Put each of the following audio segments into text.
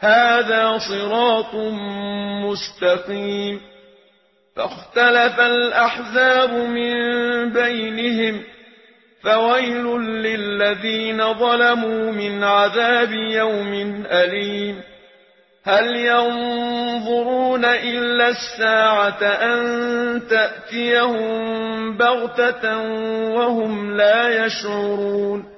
هَٰذَا صِرَاطٌ مُّسْتَقِيمٌ. فَاخْتَلَفَ الْأَحْزَابُ مِن بَيْنِهِمْ ۖ فَوَيْلٌ لِّلَّذِينَ ظَلَمُوا مِنْ عَذَابِ يَوْمٍ أَلِيمٍ. هَلْ يَنظُرُونَ إِلَّا السَّاعَةَ أَن تَأْتِيَهُم بَغْتَةً وَهُمْ لَا يَشْعُرُونَ؟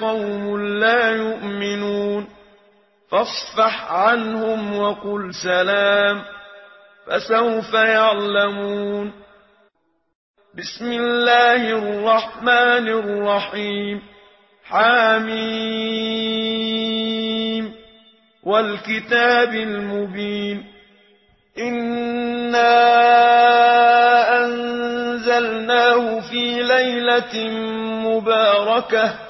قَوْمٌ لَّا يُؤْمِنُونَ فَاصْفَحْ عَنْهُمْ وَقُلْ سَلَامٌ فَسَوْفَ يَعْلَمُونَ بسم الله الرحمن الرحيم حاميم والكتاب المبين إنا أنزلناه في ليلة مباركة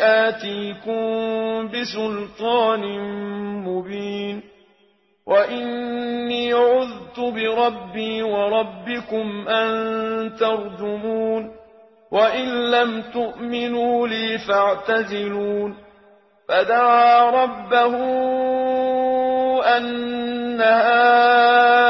آتيكم بسلطان مبين وإني عذت بربي وربكم أن ترجمون وإن لم تؤمنوا لي فاعتزلون فدعا ربه أن هؤلاء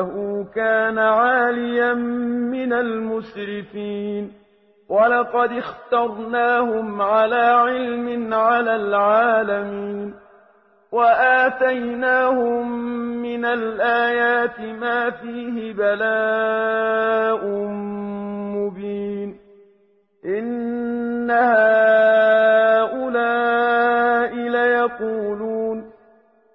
إنه كان عاليا من المسرفين. ولقد اخترناهم على علم على العالمين. وآتيناهم من الآيات ما فيه بلاء مبين. إن هؤلاء ليقولون